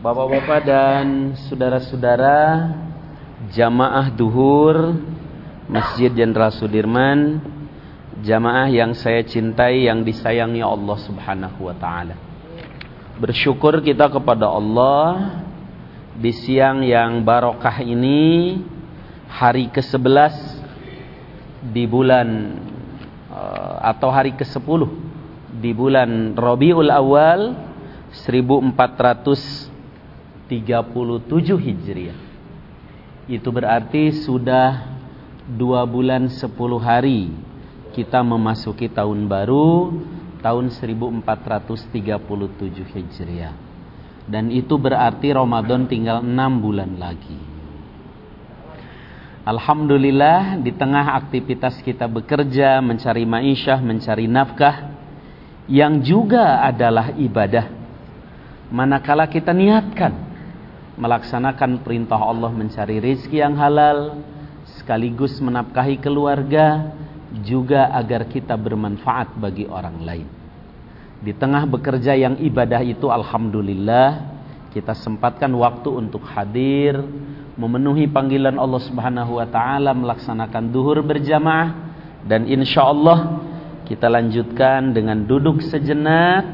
Bapak-bapak dan saudara-saudara jamaah duhur Masjid Jenderal Sudirman Jamaah yang saya cintai yang disayangi Allah subhanahu wa ta'ala. Bersyukur kita kepada Allah Di siang yang barokah ini Hari ke-11 Di bulan eh, Atau hari ke-10 Di bulan Rabiul Awal 1400 37 Hijriah. Itu berarti sudah dua bulan 10 hari kita memasuki tahun baru tahun 1437 Hijriah. Dan itu berarti Ramadan tinggal 6 bulan lagi. Alhamdulillah di tengah aktivitas kita bekerja, mencari ma'isyah, mencari nafkah yang juga adalah ibadah. Manakala kita niatkan melaksanakan perintah Allah mencari rizki yang halal, sekaligus menafkahi keluarga, juga agar kita bermanfaat bagi orang lain. Di tengah bekerja yang ibadah itu Alhamdulillah kita sempatkan waktu untuk hadir memenuhi panggilan Allah Subhanahu wa taala melaksanakan duhur berjamaah dan insya Allah kita lanjutkan dengan duduk sejenak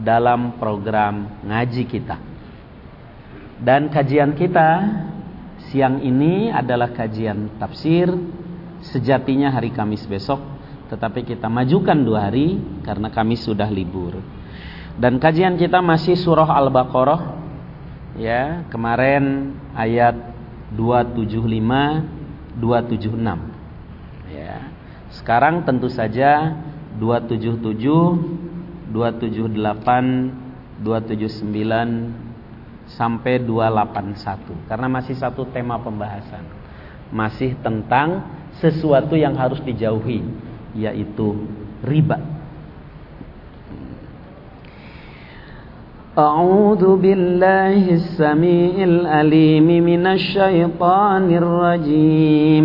dalam program ngaji kita. Dan kajian kita siang ini adalah kajian tafsir sejatinya hari Kamis besok tetapi kita majukan dua hari karena Kamis sudah libur. Dan kajian kita masih surah Al-Baqarah ya, kemarin ayat 275 276. Ya. Sekarang tentu saja 277 278 279 sampai 281 karena masih satu tema pembahasan. Masih tentang sesuatu yang harus dijauhi yaitu riba. A'udzu billahi samiil alim minasy syaithanir rajim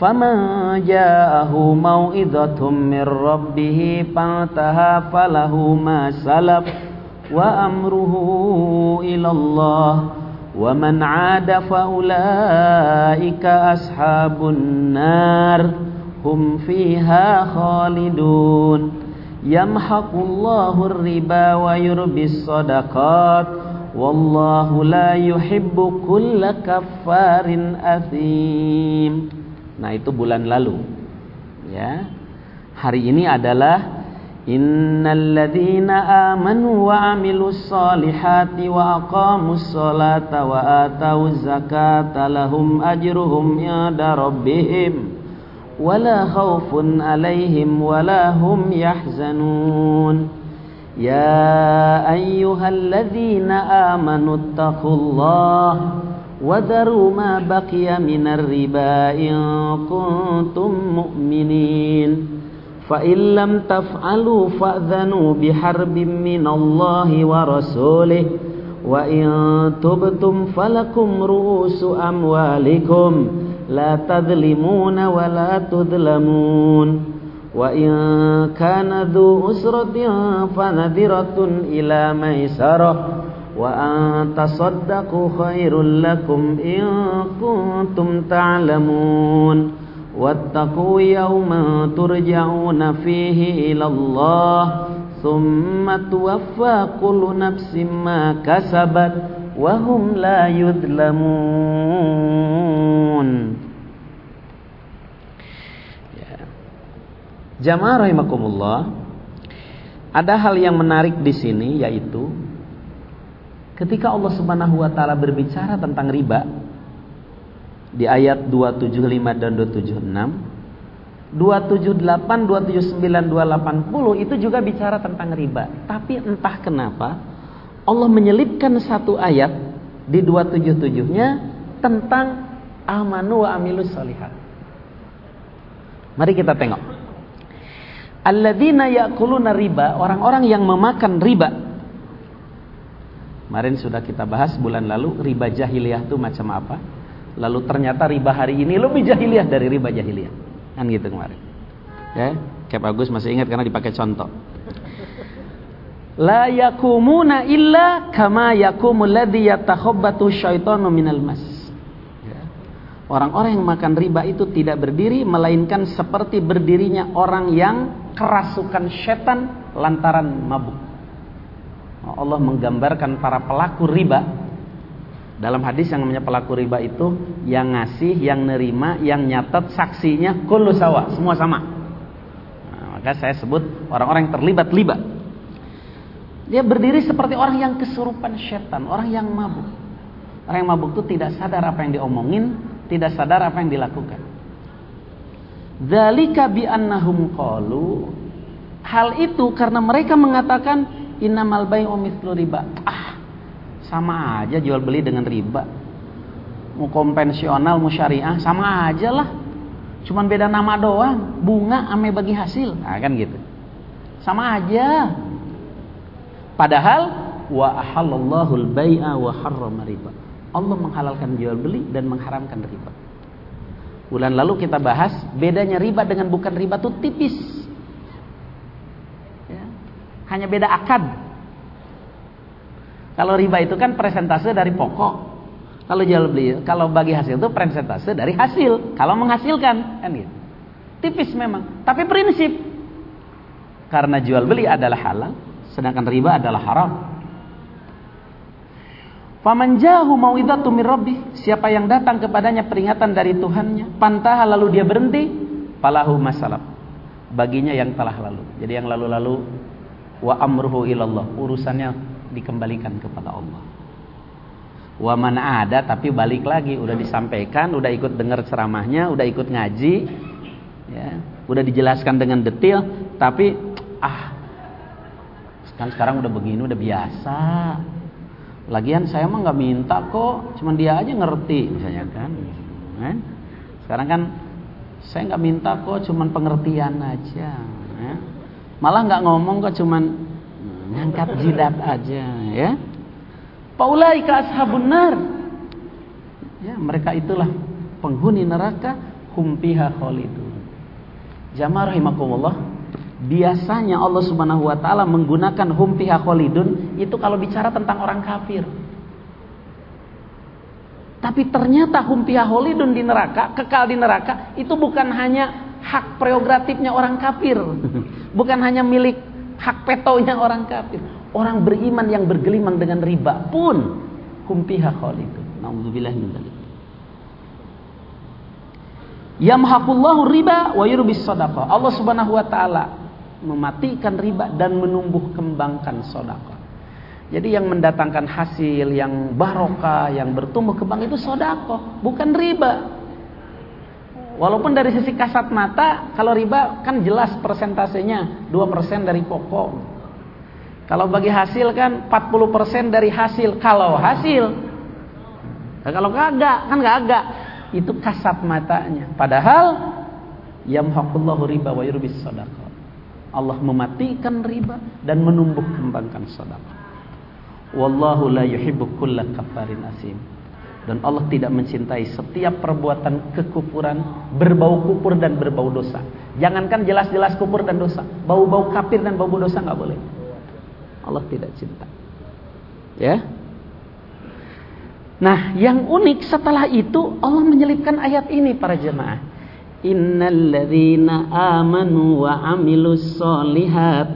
فمن جاءه موئذة من ربه فانتهى فله ما سلف وأمره إلى الله ومن عاد فأولئك أصحاب النار هم فيها خالدون يمحق الله الربا ويربي الصدقات والله لا يحب كل كفار أثيم Nah, itu bulan lalu. Ya. Hari ini adalah Innalladzina amanu wa amilus solihati wa aqamus solata wa atawuz zakata lahum ajruhum inda rabbihim wala khawfun alaihim wala hum yahzanun Ya ayyuhalladzina amanu attaqullaha وذروا ما بقي من الربا إن كنتم مؤمنين. فإن لم تفعلوا فأذنوا بحرب من الله ورسوله وإن تبتم فلكم رؤوس أموالكم لا تظلمون ولا تظلمون. وإن كان ذو أسرة فنذرة إلى Jamaah ada hal yang menarik di sini yaitu Ketika Allah Subhanahu wa taala berbicara tentang riba di ayat 275 dan 276, 278, 279, 280 itu juga bicara tentang riba. Tapi entah kenapa Allah menyelipkan satu ayat di 277-nya tentang amanu wa amilus solihat. Mari kita tengok. Alladzina ya'kuluna riba, orang-orang yang memakan riba. Kemarin sudah kita bahas bulan lalu riba jahiliyah itu macam apa? Lalu ternyata riba hari ini lebih jahiliyah dari riba jahiliyah. Kan gitu kemarin. Ya, kayak bagus masih ingat karena dipakai contoh. La yakumuna illa kama yakumul ladzi yatakhabbatu syaitanu minal mas. Ya. Orang-orang yang makan riba itu tidak berdiri melainkan seperti berdirinya orang yang kerasukan setan lantaran mabuk. Allah menggambarkan para pelaku riba dalam hadis yang namanya pelaku riba itu yang ngasih, yang nerima, yang nyatet saksinya kullu sawa, semua sama. Nah, maka saya sebut orang-orang yang terlibat riba dia berdiri seperti orang yang kesurupan setan, orang yang mabuk. Orang yang mabuk itu tidak sadar apa yang diomongin, tidak sadar apa yang dilakukan. Dzalika bi annahum qalu Hal itu karena mereka mengatakan innamal bai'u mithlu riba. Ah, sama aja jual beli dengan riba. Mau konvensional, mau syariah, sama aja lah. Cuman beda nama doang, bunga ame bagi hasil. Nah, kan gitu. Sama aja. Padahal wa ahallallahu al-bai'a wa harrama riba. Allah menghalalkan jual beli dan mengharamkan riba. Bulan lalu kita bahas bedanya riba dengan bukan riba itu tipis. Ya. Hanya beda akad. Kalau riba itu kan presentase dari pokok. Kalau jual beli, kalau bagi hasil itu presentase dari hasil. Kalau menghasilkan, kan gitu. Tipis memang, tapi prinsip. Karena jual beli adalah halal, sedangkan riba adalah haram. Faman jahu mauidatu rabbih, siapa yang datang kepadanya peringatan dari Tuhannya, pantaha lalu dia berhenti, falahu masalah. Baginya yang telah lalu. Jadi yang lalu-lalu wa amruhu ilallah, urusannya dikembalikan kepada Allah. Wa man ada tapi balik lagi, udah disampaikan, udah ikut dengar ceramahnya, udah ikut ngaji, ya, udah dijelaskan dengan detail, tapi ah Kan sekarang udah begini udah biasa. Lagian saya mah nggak minta kok, cuman dia aja ngerti misalnya kan. kan? Sekarang kan saya nggak minta kok, cuman pengertian aja. Ya. Malah nggak ngomong kok, cuman ngangkat jidat aja, ya. Paulaika ashabun nar. Ya, mereka itulah penghuni neraka hum fiha khalidun. Jamaah biasanya Allah Subhanahu wa taala menggunakan hum fiha khalidun itu kalau bicara tentang orang kafir. Tapi ternyata hum fiha khalidun di neraka, kekal di neraka itu bukan hanya hak prerogatifnya orang kafir. Bukan hanya milik hak petonya orang kafir. Orang beriman yang bergelimang dengan riba pun fiha khalidun. Nauzubillah min dzalik. Yamhaqullahu riba wa yurbis sadaqah. Allah Subhanahu wa taala mematikan riba dan menumbuh kembangkan sodako. Jadi yang mendatangkan hasil, yang barokah, yang bertumbuh kembang itu sodako, bukan riba. Walaupun dari sisi kasat mata, kalau riba kan jelas persentasenya 2% dari pokok. Kalau bagi hasil kan 40% dari hasil. Kalau hasil, nah, kalau kagak kan kagak. Itu kasat matanya. Padahal yamhaqullahu riba wa yurbis sadaqah. Allah mematikan riba dan menumbuh kembangkan sedekah. Wallahu la yuhibbu kulla kafarin asim. Dan Allah tidak mencintai setiap perbuatan kekufuran berbau kufur dan berbau dosa. Jangankan jelas-jelas kufur dan dosa, bau-bau kafir dan bau dosa nggak boleh. Allah tidak cinta. Ya. Nah, yang unik setelah itu Allah menyelipkan ayat ini para jemaah. Innal ladzina amanu wa amilus solihat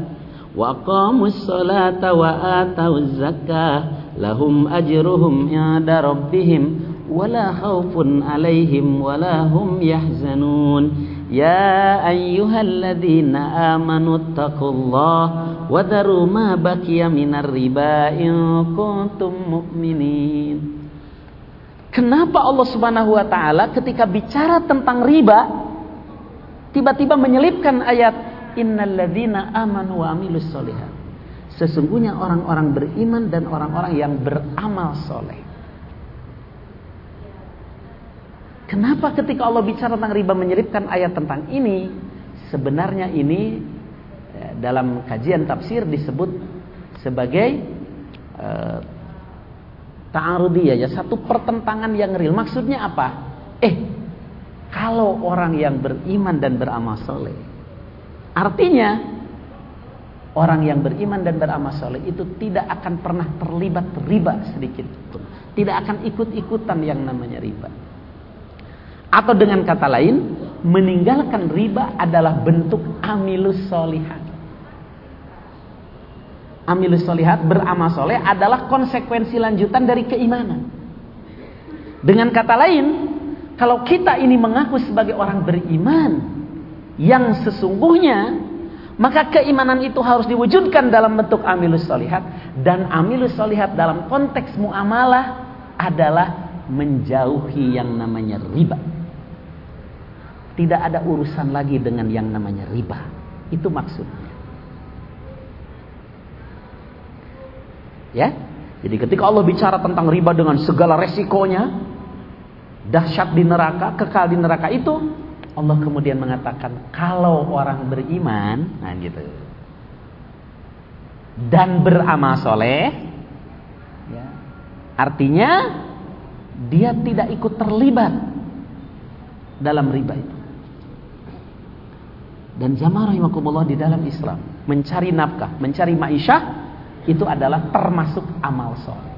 wa qamus salata wa atauz zakah lahum ajruhum inda rabbihim khaufun alaihim wala hum yahzanun ya ayyuhalladzina amanu taqullaha wa daru ma baqiya minar riba in kuntum mu'minin Kenapa Allah Subhanahu wa taala ketika bicara tentang riba tiba-tiba menyelipkan ayat innalladzina amanu wa amilus solihat. Sesungguhnya orang-orang beriman dan orang-orang yang beramal soleh. Kenapa ketika Allah bicara tentang riba menyelipkan ayat tentang ini? Sebenarnya ini eh, dalam kajian tafsir disebut sebagai uh, ta'arudiyah ya satu pertentangan yang real. Maksudnya apa? Eh, kalau orang yang beriman dan beramal soleh, artinya orang yang beriman dan beramal soleh itu tidak akan pernah terlibat riba sedikit pun. Tidak akan ikut-ikutan yang namanya riba. Atau dengan kata lain, meninggalkan riba adalah bentuk amilus solihat. Amilus solihat beramal soleh adalah konsekuensi lanjutan dari keimanan. Dengan kata lain, kalau kita ini mengaku sebagai orang beriman yang sesungguhnya, maka keimanan itu harus diwujudkan dalam bentuk amilus solihat dan amilus solihat dalam konteks muamalah adalah menjauhi yang namanya riba. Tidak ada urusan lagi dengan yang namanya riba. Itu maksudnya. Ya. Jadi ketika Allah bicara tentang riba dengan segala resikonya, dahsyat di neraka, kekal di neraka itu, Allah kemudian mengatakan kalau orang beriman, nah gitu. Dan beramal soleh, ya, artinya dia tidak ikut terlibat dalam riba itu. Dan jamaah rahimakumullah di dalam Islam, mencari nafkah, mencari ma'isyah itu adalah termasuk amal soleh.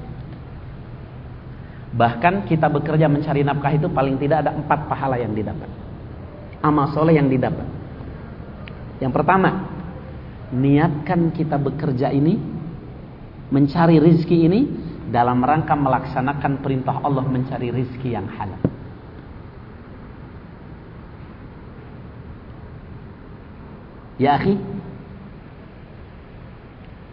Bahkan kita bekerja mencari nafkah itu paling tidak ada empat pahala yang didapat. Amal soleh yang didapat. Yang pertama, niatkan kita bekerja ini, mencari rizki ini dalam rangka melaksanakan perintah Allah mencari rizki yang halal. Ya akhi,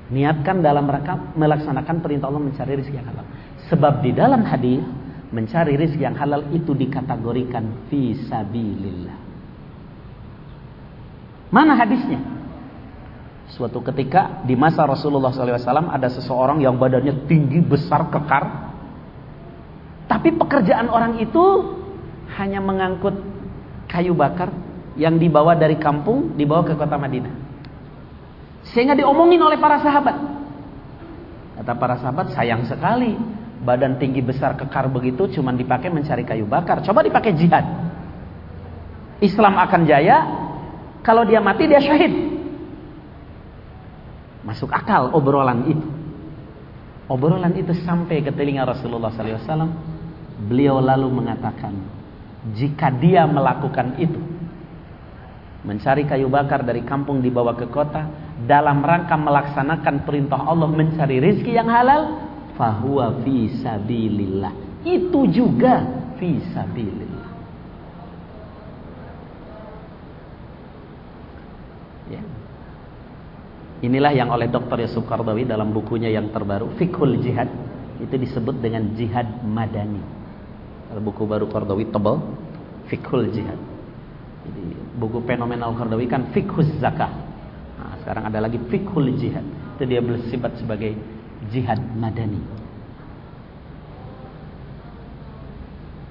niatkan dalam rangka melaksanakan perintah Allah mencari rezeki yang halal. Sebab di dalam hadis mencari rezeki yang halal itu dikategorikan fi sabilillah. Mana hadisnya? Suatu ketika di masa Rasulullah SAW ada seseorang yang badannya tinggi, besar, kekar. Tapi pekerjaan orang itu hanya mengangkut kayu bakar yang dibawa dari kampung dibawa ke kota Madinah. Sehingga diomongin oleh para sahabat. Kata para sahabat, sayang sekali badan tinggi besar kekar begitu cuma dipakai mencari kayu bakar. Coba dipakai jihad. Islam akan jaya kalau dia mati dia syahid. Masuk akal obrolan itu. Obrolan itu sampai ke telinga Rasulullah SAW. Beliau lalu mengatakan, jika dia melakukan itu, mencari kayu bakar dari kampung dibawa ke kota dalam rangka melaksanakan perintah Allah mencari rezeki yang halal fahuwa fi sabilillah itu juga fi sabilillah ya. Inilah yang oleh Dr. Yusuf Kardawi dalam bukunya yang terbaru Fikhul Jihad itu disebut dengan jihad madani buku baru Kardawi tebal Fikhul Jihad jadi buku fenomenal Qardawi kan fikhus zakah. Nah, sekarang ada lagi fikhul jihad. Itu dia bersifat sebagai jihad madani.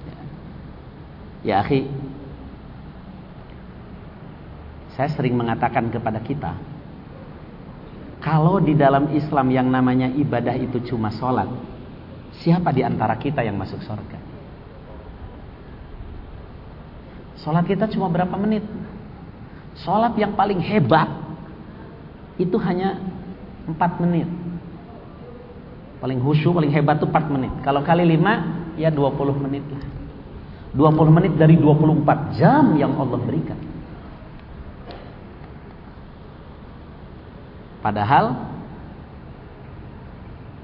Ya, ya akhi, saya sering mengatakan kepada kita, kalau di dalam Islam yang namanya ibadah itu cuma sholat, siapa di antara kita yang masuk surga? Sholat kita cuma berapa menit? Sholat yang paling hebat itu hanya 4 menit. Paling khusyuk, paling hebat itu 4 menit. Kalau kali 5 ya 20 menit lah. 20 menit dari 24 jam yang Allah berikan. Padahal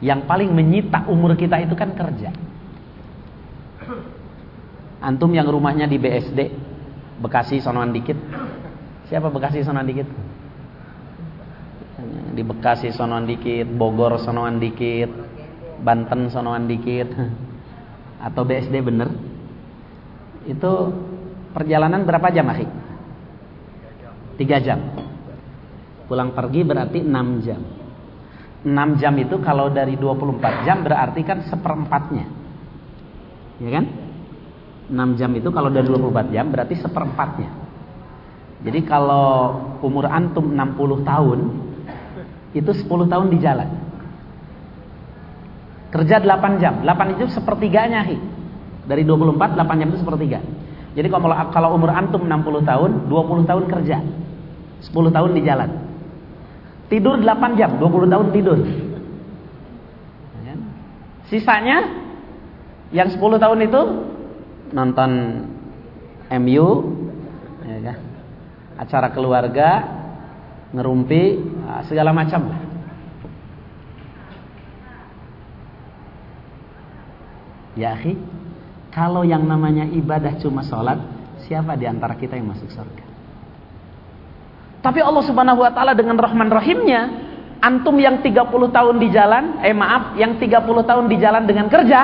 yang paling menyita umur kita itu kan kerja. Antum yang rumahnya di BSD, Bekasi sonoan dikit. Siapa Bekasi sonoan dikit? Di Bekasi sonoan dikit, Bogor sonoan dikit, Banten sonoan dikit. Atau BSD bener? Itu perjalanan berapa jam, Akhi? 3 jam. Pulang pergi berarti 6 jam. 6 jam itu kalau dari 24 jam berarti kan seperempatnya. Ya kan? 6 jam itu kalau dari 24 jam berarti seperempatnya. Jadi kalau umur antum 60 tahun itu 10 tahun di jalan. Kerja 8 jam. 8 itu sepertiganya, Hi. Dari 24 8 jam itu sepertiga. Jadi kalau kalau umur antum 60 tahun, 20 tahun kerja. 10 tahun di jalan. Tidur 8 jam, 20 tahun tidur. Ya. Sisanya yang 10 tahun itu nonton MU ya kan? Acara keluarga, ngerumpi, ah, segala macam lah. Ya, akhi, kalau yang namanya ibadah cuma sholat, siapa di antara kita yang masuk surga? Tapi Allah Subhanahu wa taala dengan rahman rahimnya, antum yang 30 tahun di jalan, eh maaf, yang 30 tahun di jalan dengan kerja,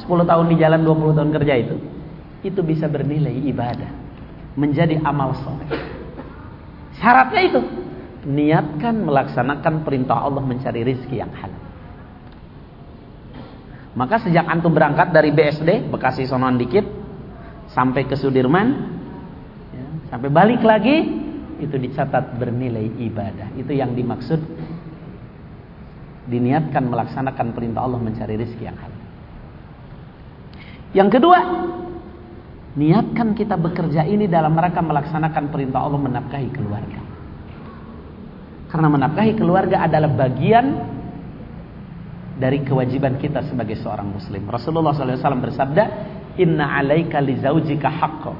10 tahun di jalan, 20 tahun kerja itu, itu bisa bernilai ibadah, menjadi amal soleh. Syaratnya itu, niatkan melaksanakan perintah Allah mencari rizki yang halal. Maka sejak antum berangkat dari BSD, Bekasi Sonoan dikit, sampai ke Sudirman, ya, sampai balik lagi, itu dicatat bernilai ibadah. Itu yang dimaksud diniatkan melaksanakan perintah Allah mencari rezeki yang halal. Yang kedua, niatkan kita bekerja ini dalam rangka melaksanakan perintah Allah menafkahi keluarga. Karena menafkahi keluarga adalah bagian dari kewajiban kita sebagai seorang muslim. Rasulullah SAW bersabda, Inna alaika li zaujika haqqo,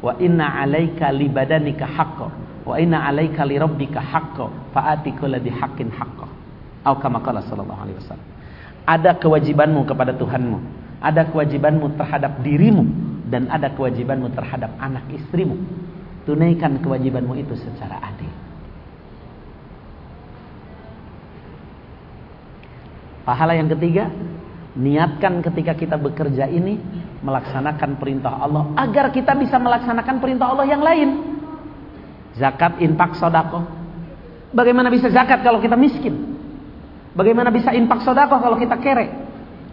wa inna alaika li badanika haqqo, wa inna rabbika haqqo, di haqqin haqqo. Sallallahu alaihi wasallam. Ada kewajibanmu kepada Tuhanmu, ada kewajibanmu terhadap dirimu, dan ada kewajibanmu terhadap anak istrimu. Tunaikan kewajibanmu itu secara adil. Pahala yang ketiga, niatkan ketika kita bekerja ini melaksanakan perintah Allah agar kita bisa melaksanakan perintah Allah yang lain. Zakat, infak, sodako. Bagaimana bisa zakat kalau kita miskin? Bagaimana bisa infak sodako kalau kita kere?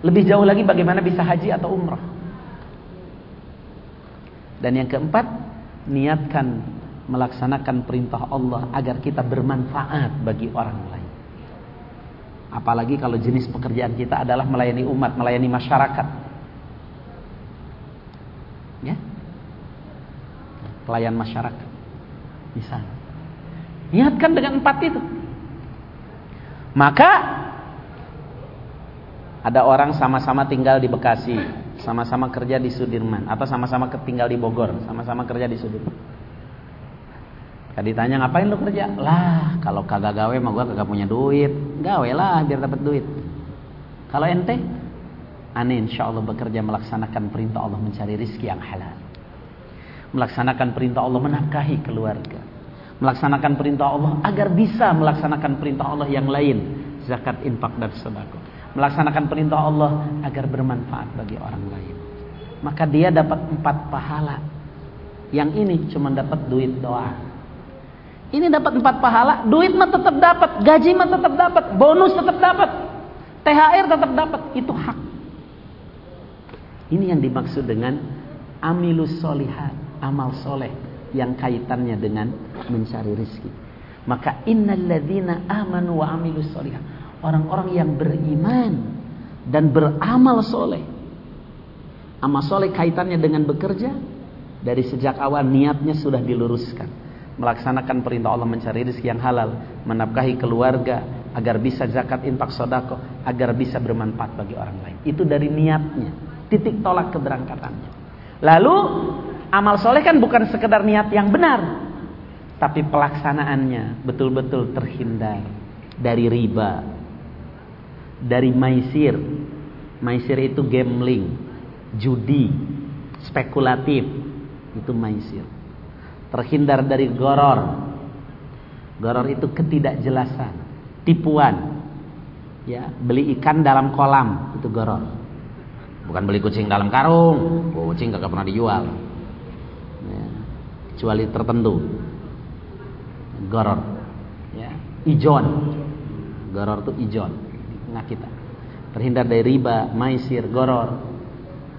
Lebih jauh lagi bagaimana bisa haji atau umrah? Dan yang keempat, niatkan melaksanakan perintah Allah agar kita bermanfaat bagi orang lain. Apalagi kalau jenis pekerjaan kita adalah melayani umat, melayani masyarakat. Ya. Pelayan masyarakat. Misalnya. Niatkan dengan empat itu. Maka ada orang sama-sama tinggal di Bekasi, sama-sama kerja di Sudirman, atau sama-sama tinggal di Bogor, sama-sama kerja di Sudirman. Kalau ditanya ngapain lu kerja? Lah, kalau kagak gawe mah gua kagak punya duit. Gawe lah biar dapat duit. Kalau ente, aneh insya Allah bekerja melaksanakan perintah Allah mencari rizki yang halal. Melaksanakan perintah Allah menafkahi keluarga. Melaksanakan perintah Allah agar bisa melaksanakan perintah Allah yang lain. Zakat, infak, dan sedekah. Melaksanakan perintah Allah agar bermanfaat bagi orang lain. Maka dia dapat empat pahala. Yang ini cuma dapat duit doang. Ini dapat empat pahala, duit mah tetap dapat, gaji mah tetap dapat, bonus tetap dapat, THR tetap dapat, itu hak. Ini yang dimaksud dengan amilus solihat, amal soleh yang kaitannya dengan mencari rizki. Maka innalladzina amanu wa amilus solihat. Orang-orang yang beriman dan beramal soleh. Amal soleh kaitannya dengan bekerja. Dari sejak awal niatnya sudah diluruskan melaksanakan perintah Allah mencari rezeki yang halal, menafkahi keluarga agar bisa zakat, infak, sodako, agar bisa bermanfaat bagi orang lain. Itu dari niatnya, titik tolak keberangkatannya. Lalu amal soleh kan bukan sekedar niat yang benar, tapi pelaksanaannya betul-betul terhindar dari riba, dari maisir. Maisir itu gambling, judi, spekulatif, itu maisir terhindar dari goror. Goror itu ketidakjelasan, tipuan. Ya, beli ikan dalam kolam itu goror. Bukan beli kucing dalam karung. Kucing gak pernah dijual. Ya, kecuali tertentu. Goror. Ya, ijon. Goror itu ijon. Nah kita terhindar dari riba, maisir, goror.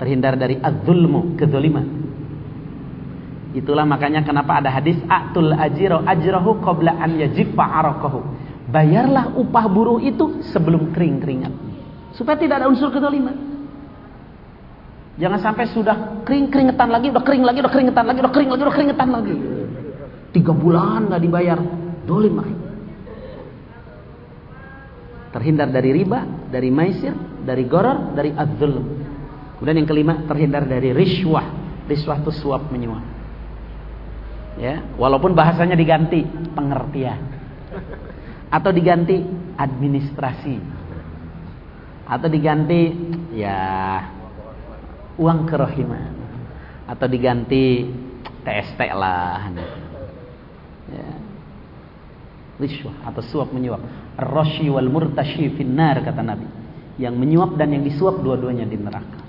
terhindar dari adzulmu kezaliman itulah makanya kenapa ada hadis atul ajiro ajrahu qabla an yajifa arakahu bayarlah upah buruh itu sebelum kering keringat supaya tidak ada unsur kezaliman jangan sampai sudah kering keringetan lagi udah kering lagi udah keringetan lagi udah kering lagi udah keringetan lagi tiga bulan nggak dibayar dolim terhindar dari riba dari maisir dari goror dari adzulm Kemudian yang kelima terhindar dari riswah. Riswah itu suap menyuap. Ya, walaupun bahasanya diganti pengertian atau diganti administrasi atau diganti ya uang kerohiman atau diganti TST lah ya. Riswah atau suap menyuap. Roshi wal murtashi finnar kata Nabi. Yang menyuap dan yang disuap dua-duanya di neraka.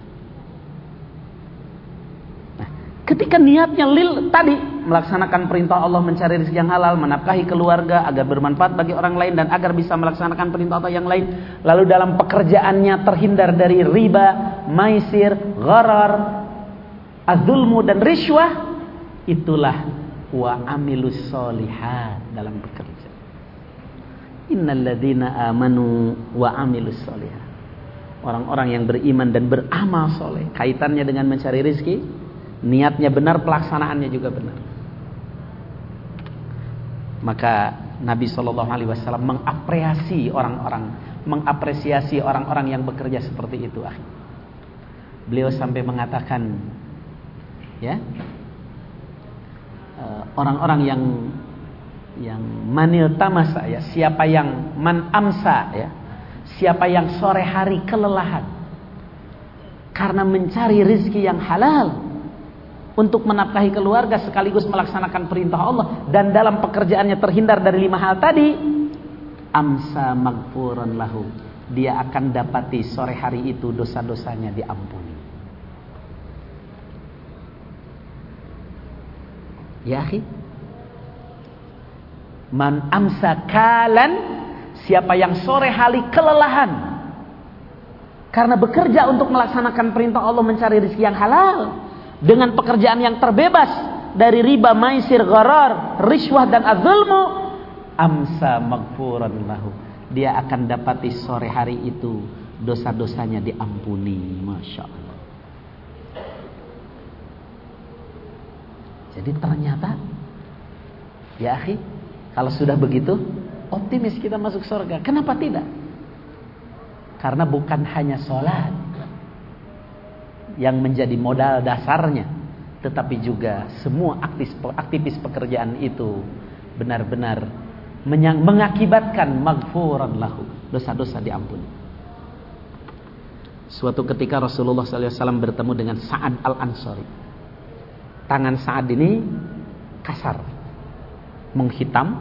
Ketika niatnya lil tadi melaksanakan perintah Allah mencari rezeki yang halal, menafkahi keluarga agar bermanfaat bagi orang lain dan agar bisa melaksanakan perintah Allah yang lain, lalu dalam pekerjaannya terhindar dari riba, maisir, gharar, azulmu dan riswah, itulah wa amilus solihat dalam bekerja. Innalladzina amanu wa amilus. Orang-orang yang beriman dan beramal soleh kaitannya dengan mencari rezeki niatnya benar, pelaksanaannya juga benar. Maka Nabi Wasallam mengapresiasi orang-orang, mengapresiasi orang-orang yang bekerja seperti itu. Beliau sampai mengatakan, ya, eh, orang-orang yang yang manil tamasa ya, siapa yang man amsa ya, siapa yang sore hari kelelahan. Karena mencari rizki yang halal untuk menafkahi keluarga sekaligus melaksanakan perintah Allah dan dalam pekerjaannya terhindar dari lima hal tadi amsa magfuran lahu. Dia akan dapati sore hari itu dosa-dosanya diampuni. Ya akhi man amsa kalan siapa yang sore hari kelelahan karena bekerja untuk melaksanakan perintah Allah mencari rezeki yang halal dengan pekerjaan yang terbebas dari riba, maisir, gharar, riswah dan adzulmu, amsa magfuran lahu. Dia akan dapati sore hari itu dosa-dosanya diampuni. Masya Allah. Jadi ternyata, ya akhi, kalau sudah begitu, optimis kita masuk surga. Kenapa tidak? Karena bukan hanya sholat, yang menjadi modal dasarnya tetapi juga semua aktivis, aktivis pekerjaan itu benar-benar mengakibatkan maghfuran lahu dosa-dosa diampuni suatu ketika Rasulullah SAW bertemu dengan Sa'ad al-Ansari tangan Sa'ad ini kasar menghitam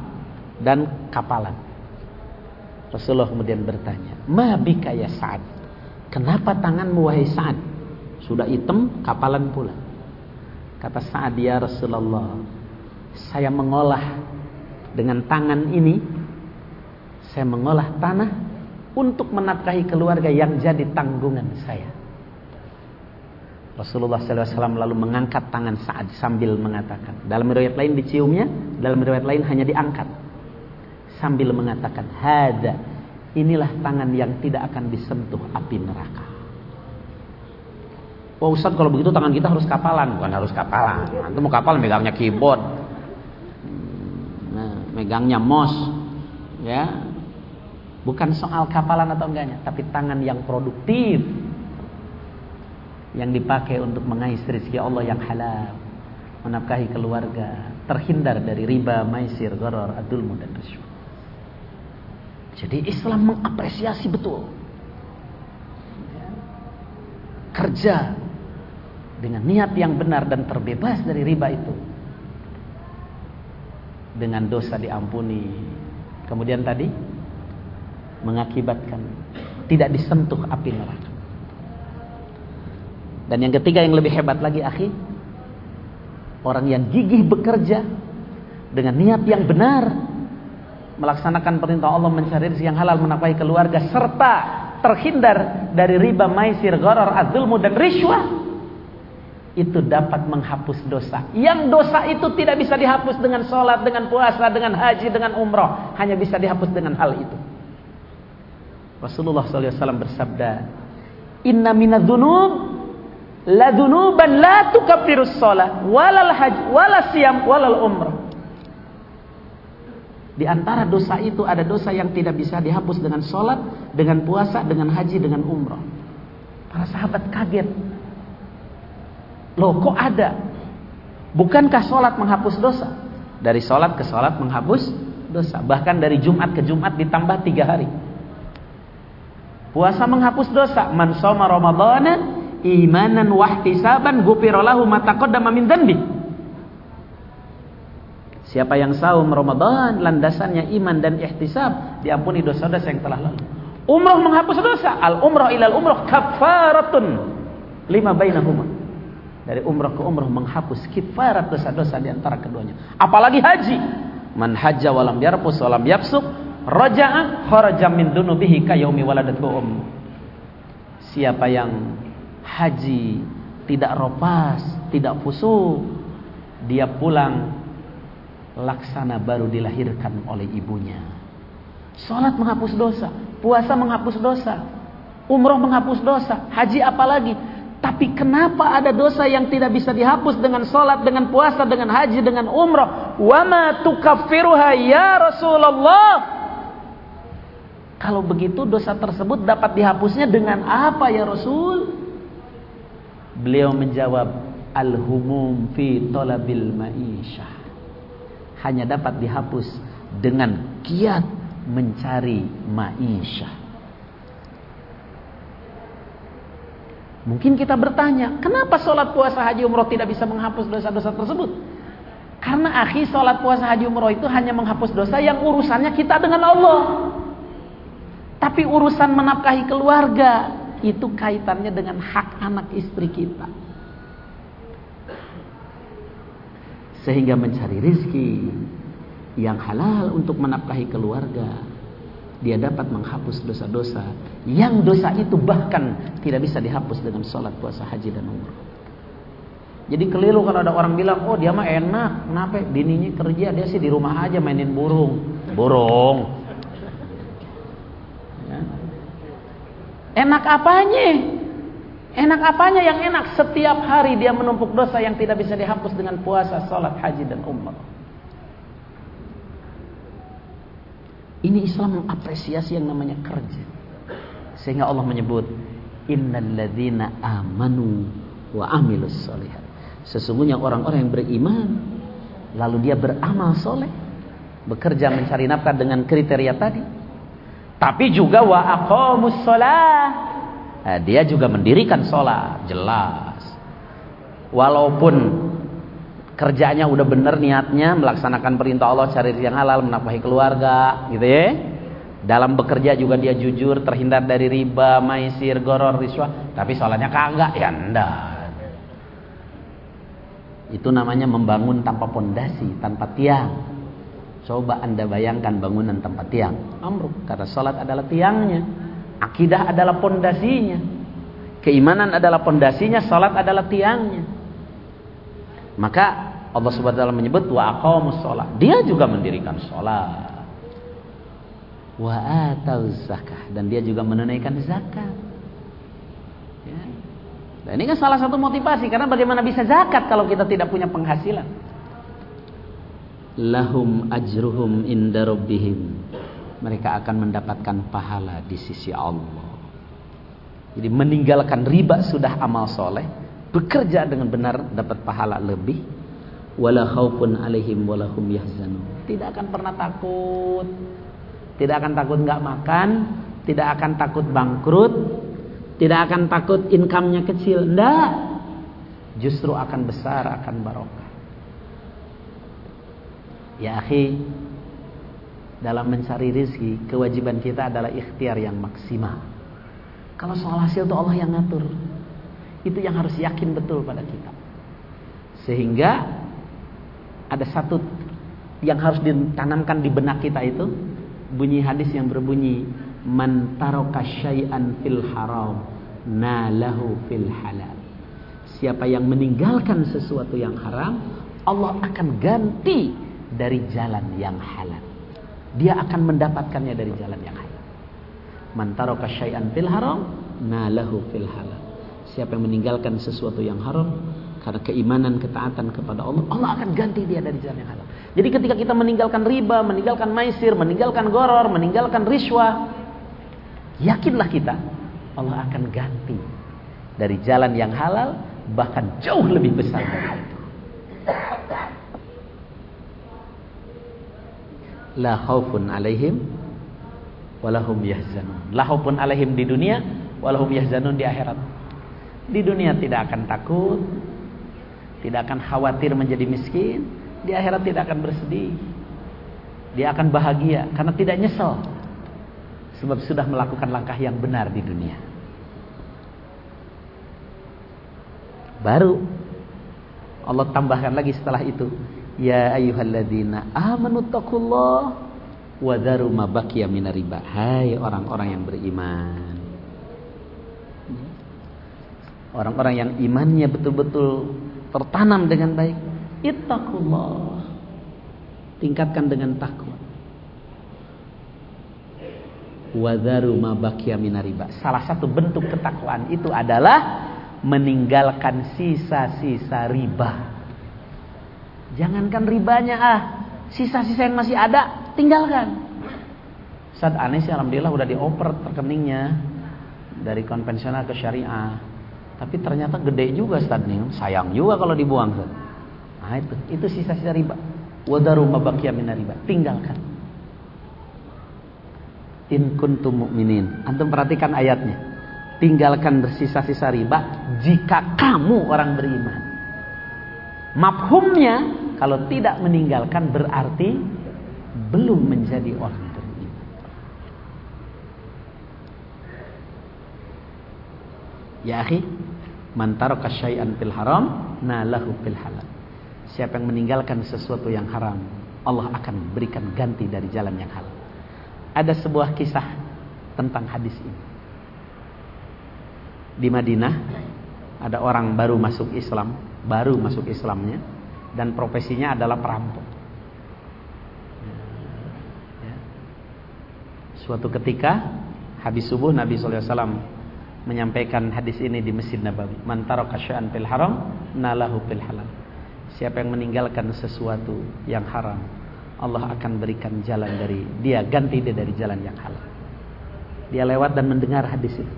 dan kapalan Rasulullah kemudian bertanya ma bika ya Sa'ad kenapa tanganmu wahai Sa'ad sudah hitam, kapalan pula. Kata Sa'ad ya Rasulullah, saya mengolah dengan tangan ini, saya mengolah tanah untuk menafkahi keluarga yang jadi tanggungan saya. Rasulullah SAW lalu mengangkat tangan Sa'ad sambil mengatakan. Dalam riwayat lain diciumnya, dalam riwayat lain hanya diangkat. Sambil mengatakan, Hada, inilah tangan yang tidak akan disentuh api neraka. Wah Ustaz kalau begitu tangan kita harus kapalan. Bukan harus kapalan. Nanti mau kapal megangnya keyboard. Nah, megangnya mouse. Ya. Bukan soal kapalan atau enggaknya. Tapi tangan yang produktif. Yang dipakai untuk mengais rezeki Allah yang halal. Menafkahi keluarga. Terhindar dari riba, maisir, goror, adulmu, dan riswa. Jadi Islam mengapresiasi betul kerja dengan niat yang benar dan terbebas dari riba itu dengan dosa diampuni kemudian tadi mengakibatkan tidak disentuh api neraka dan yang ketiga yang lebih hebat lagi akhi orang yang gigih bekerja dengan niat yang benar melaksanakan perintah Allah mencari rezeki yang halal menafkahi keluarga serta terhindar dari riba maisir gharar adzulmu dan riswah itu dapat menghapus dosa. Yang dosa itu tidak bisa dihapus dengan sholat, dengan puasa, dengan haji, dengan umroh. Hanya bisa dihapus dengan hal itu. Rasulullah SAW bersabda, Inna minadzunub la dunuban la tukafirus sholat, walal haj, walal siyam, walal umroh. Di antara dosa itu ada dosa yang tidak bisa dihapus dengan sholat, dengan puasa, dengan haji, dengan umroh. Para sahabat kaget. Loh kok ada? Bukankah sholat menghapus dosa? Dari sholat ke sholat menghapus dosa. Bahkan dari Jumat ke Jumat ditambah tiga hari. Puasa menghapus dosa. Man soma Ramadana imanan wahtisaban gufirolahu mataqaddama min dhanbi. Siapa yang saum Ramadan landasannya iman dan ihtisab diampuni dosa-dosa yang telah lalu. Umrah menghapus dosa. Al umrah ilal umrah kafaratun lima bainahuma. Dari umrah ke umrah menghapus kifarat dosa-dosa di antara keduanya. Apalagi haji. Man hajja walam yarpus walam yapsuk raja'a kharaja min dunubihi kayaumi waladatu um. Siapa yang haji tidak ropas, tidak fusuk, dia pulang laksana baru dilahirkan oleh ibunya. Salat menghapus dosa, puasa menghapus dosa, umroh menghapus dosa, haji apalagi. Tapi kenapa ada dosa yang tidak bisa dihapus dengan salat, dengan puasa, dengan haji, dengan umroh? Wama tukaffiruha ya Rasulullah. Kalau begitu dosa tersebut dapat dihapusnya dengan apa ya Rasul? Beliau menjawab, al-humum fi talabil ma'isyah hanya dapat dihapus dengan kiat mencari maisha. Mungkin kita bertanya, kenapa sholat puasa haji umroh tidak bisa menghapus dosa-dosa tersebut? Karena akhi sholat puasa haji umroh itu hanya menghapus dosa yang urusannya kita dengan Allah. Tapi urusan menafkahi keluarga itu kaitannya dengan hak anak istri kita. sehingga mencari rizki yang halal untuk menafkahi keluarga dia dapat menghapus dosa-dosa yang dosa itu bahkan tidak bisa dihapus dengan sholat puasa haji dan umrah jadi keliru kalau ada orang bilang oh dia mah enak kenapa? Bininya kerja dia sih di rumah aja mainin burung. Burung ya. Enak apanya Enak apanya yang enak? Setiap hari dia menumpuk dosa yang tidak bisa dihapus dengan puasa, salat, haji dan umrah. Ini Islam mengapresiasi yang namanya kerja. Sehingga Allah menyebut innalladzina amanu wa amilus solihat. Sesungguhnya orang-orang yang beriman lalu dia beramal soleh, bekerja mencari nafkah dengan kriteria tadi. Tapi juga wa aqamus shalah Nah, dia juga mendirikan sholat, jelas. Walaupun kerjanya udah bener niatnya melaksanakan perintah Allah cari yang halal menafkahi keluarga gitu ya. Dalam bekerja juga dia jujur terhindar dari riba maisir goror riswa tapi sholatnya kagak ya enggak itu namanya membangun tanpa pondasi tanpa tiang coba anda bayangkan bangunan tanpa tiang amruk karena sholat adalah tiangnya Akidah adalah pondasinya. Keimanan adalah pondasinya, salat adalah tiangnya. Maka Allah Subhanahu wa taala menyebut wa aqamus shalah. Dia juga mendirikan salat. Wa atau zakah dan dia juga menunaikan zakat. Ya. Dan ini kan salah satu motivasi karena bagaimana bisa zakat kalau kita tidak punya penghasilan? Lahum ajruhum inda rabbihim mereka akan mendapatkan pahala di sisi Allah. Jadi meninggalkan riba sudah amal soleh, bekerja dengan benar dapat pahala lebih. Wala khaufun alaihim walahum yahzanun. Tidak akan pernah takut. Tidak akan takut nggak makan, tidak akan takut bangkrut, tidak akan takut income-nya kecil. Enggak. Justru akan besar, akan barokah. Ya akhi, dalam mencari rizki kewajiban kita adalah ikhtiar yang maksimal. Kalau soal hasil itu Allah yang ngatur. Itu yang harus yakin betul pada kita. Sehingga ada satu yang harus ditanamkan di benak kita itu bunyi hadis yang berbunyi man taraka syai'an fil haram nalahu fil halal. Siapa yang meninggalkan sesuatu yang haram, Allah akan ganti dari jalan yang halal. Dia akan mendapatkannya dari jalan yang halal. Man taraka syai'an fil haram, nalahu fil halal. Siapa yang meninggalkan sesuatu yang haram karena keimanan, ketaatan kepada Allah, Allah akan ganti dia dari jalan yang halal. Jadi ketika kita meninggalkan riba, meninggalkan maisir, meninggalkan goror, meninggalkan riswa, yakinlah kita Allah akan ganti dari jalan yang halal bahkan jauh lebih besar dari itu. La khaufun alaihim walahum yahzanun. La khaufun alaihim di dunia walahum yahzanun di akhirat. Di dunia tidak akan takut, tidak akan khawatir menjadi miskin, di akhirat tidak akan bersedih. Dia akan bahagia karena tidak nyesel. Sebab sudah melakukan langkah yang benar di dunia. Baru Allah tambahkan lagi setelah itu, ya ayyuhalladzina amanu taqullah wa dharu ma baqiya riba. Hai orang-orang yang beriman. Orang-orang yang imannya betul-betul tertanam dengan baik. Ittaqullah. Tingkatkan dengan takwa. Wadharu ma baqiya riba. Salah satu bentuk ketakwaan itu adalah meninggalkan sisa-sisa riba. Jangankan ribanya ah, sisa-sisa yang masih ada tinggalkan. Saat aneh sih alhamdulillah udah dioper rekeningnya dari konvensional ke syariah. Tapi ternyata gede juga Ustaz nih, sayang juga kalau dibuang. Nah itu, itu sisa-sisa riba. Wadaru mabakia riba. Tinggalkan. In kuntum mu'minin. Antum perhatikan ayatnya. Tinggalkan bersisa-sisa riba jika kamu orang beriman. Mafhumnya kalau tidak meninggalkan berarti belum menjadi orang beriman. Ya akhi, Man taraka syai'an fil haram, nalahu fil halal. Siapa yang meninggalkan sesuatu yang haram, Allah akan berikan ganti dari jalan yang halal. Ada sebuah kisah tentang hadis ini. Di Madinah ada orang baru masuk Islam, baru masuk Islamnya dan profesinya adalah perampok. Ya. Suatu ketika habis subuh Nabi wasallam menyampaikan hadis ini di Masjid Nabawi. Man taraka syai'an fil haram nalahu fil halal. Siapa yang meninggalkan sesuatu yang haram, Allah akan berikan jalan dari dia ganti dia dari jalan yang halal. Dia lewat dan mendengar hadis itu.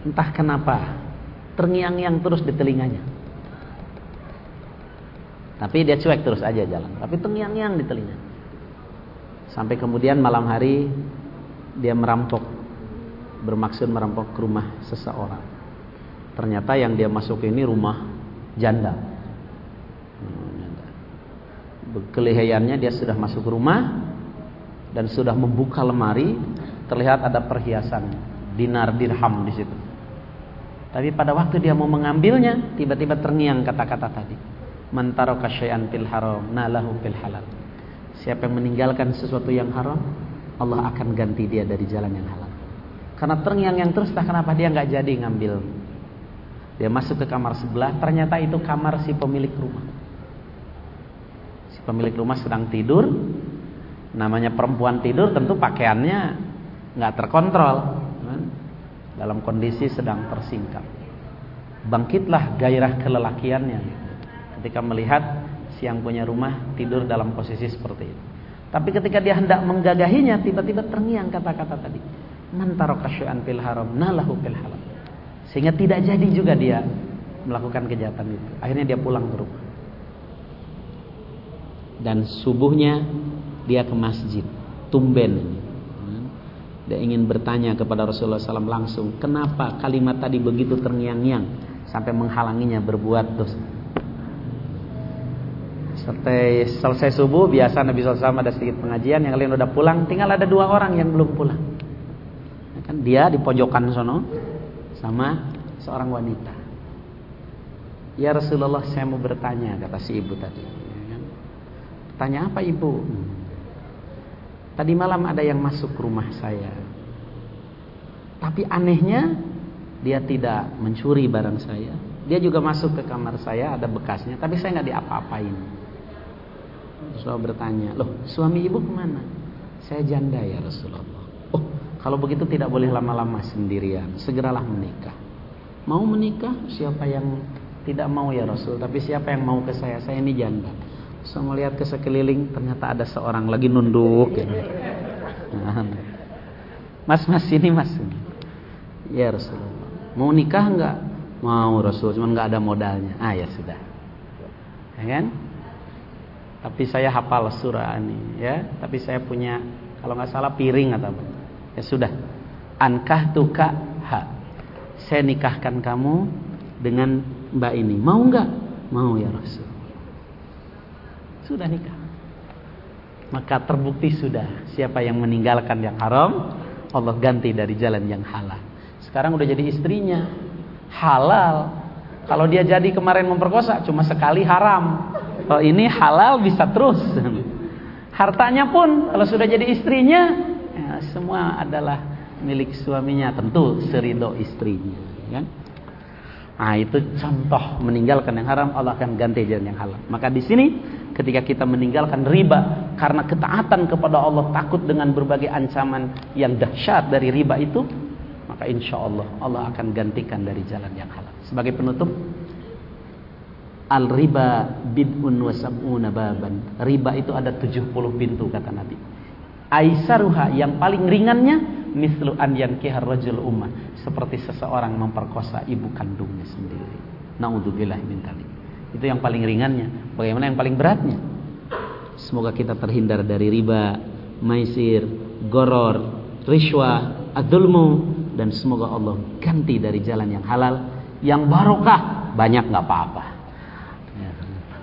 Entah kenapa terngiang-ngiang terus di telinganya. Tapi dia cuek terus aja jalan. Tapi terngiang-ngiang di telinga. Sampai kemudian malam hari dia merampok bermaksud merampok ke rumah seseorang. Ternyata yang dia masuk ini rumah janda. Kelihayannya dia sudah masuk rumah dan sudah membuka lemari, terlihat ada perhiasan dinar dirham di situ. Tapi pada waktu dia mau mengambilnya, tiba-tiba terngiang kata-kata tadi. Mantaro kasyai'an fil haram, nalahu fil halal. Siapa yang meninggalkan sesuatu yang haram, Allah akan ganti dia dari jalan yang halal. Karena terngiang-ngiang terus tak kenapa dia nggak jadi ngambil. Dia masuk ke kamar sebelah, ternyata itu kamar si pemilik rumah. Si pemilik rumah sedang tidur. Namanya perempuan tidur tentu pakaiannya nggak terkontrol. Dalam kondisi sedang tersingkap. Bangkitlah gairah kelelakiannya ketika melihat si yang punya rumah tidur dalam posisi seperti itu. Tapi ketika dia hendak menggagahinya, tiba-tiba terngiang kata-kata tadi man taraka syai'an fil haram nalahu fil. Sehingga tidak jadi juga dia melakukan kejahatan itu. Akhirnya dia pulang ke rumah. Dan subuhnya dia ke masjid, tumben. Dia ingin bertanya kepada Rasulullah SAW langsung, kenapa kalimat tadi begitu terngiang-ngiang sampai menghalanginya berbuat dosa. Setelah selesai subuh, biasa Nabi SAW ada sedikit pengajian, yang lain udah pulang, tinggal ada dua orang yang belum pulang. Kan dia di pojokan sono sama seorang wanita. Ya Rasulullah saya mau bertanya kata si ibu tadi. Ya kan? Tanya apa ibu? Tadi malam ada yang masuk rumah saya. Tapi anehnya dia tidak mencuri barang saya. Dia juga masuk ke kamar saya, ada bekasnya, tapi saya nggak diapa-apain. Rasulullah bertanya, loh suami ibu ke mana? Saya janda ya Rasulullah. Oh, kalau begitu tidak boleh lama-lama sendirian, segeralah menikah. Mau menikah? Siapa yang tidak mau ya Rasul? Tapi siapa yang mau ke saya? Saya ini janda. Saya melihat ke sekeliling, ternyata ada seorang lagi nunduk. Gitu. Mas, mas ini mas. Ya Rasulullah. Mau nikah enggak? Mau Rasul, cuman enggak ada modalnya. Ah ya sudah. Ya kan? Tapi saya hafal surah ini, ya. Tapi saya punya kalau nggak salah piring atau apa. Ya sudah. Ankah tuka ha. Saya nikahkan kamu dengan mbak ini. Mau nggak? Mau ya Rasul. Sudah nikah. Maka terbukti sudah siapa yang meninggalkan yang haram, Allah ganti dari jalan yang halal. Sekarang udah jadi istrinya. Halal. Kalau dia jadi kemarin memperkosa cuma sekali haram. Kalau ini halal bisa terus. Hartanya pun kalau sudah jadi istrinya ya, semua adalah milik suaminya tentu serido istrinya kan? Nah, itu contoh meninggalkan yang haram Allah akan ganti jalan yang halal. Maka di sini ketika kita meninggalkan riba karena ketaatan kepada Allah takut dengan berbagai ancaman yang dahsyat dari riba itu maka insya Allah Allah akan gantikan dari jalan yang halal. Sebagai penutup Al riba bid'un wa sab'una baban. Riba itu ada 70 pintu kata Nabi. Aisaruha yang paling ringannya mislu an yankihar rajul ummah, seperti seseorang memperkosa ibu kandungnya sendiri. Nauzubillah min dzalik. Itu yang paling ringannya. Bagaimana yang paling beratnya? Semoga kita terhindar dari riba, maisir, goror, riswah, adzulmu dan semoga Allah ganti dari jalan yang halal, yang barokah, banyak nggak apa-apa.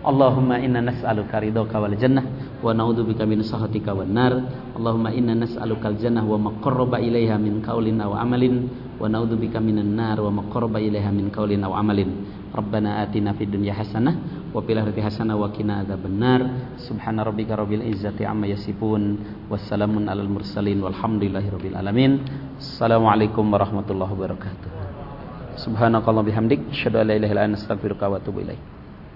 Allahumma inna nas'aluka ridhaka wal jannah wa na'udzubika min sakhatika wan nar. Allahumma inna nas'aluka al jannah wa ma ilaiha min qaulin aw amalin wa na'udzubika minan nar wa ma qarraba ilaiha min qaulin aw amalin. Rabbana atina fid dunya hasanah wa fil akhirati hasanah wa qina adzabannar. Subhana rabbika rabbil izzati amma yasifun. Wassalamun alal mursalin walhamdulillahi rabbil alamin. Assalamualaikum warahmatullahi wabarakatuh. Subhanakallah bihamdik, asyhadu an la ilaha illa anta astaghfiruka wa atubu ilaik.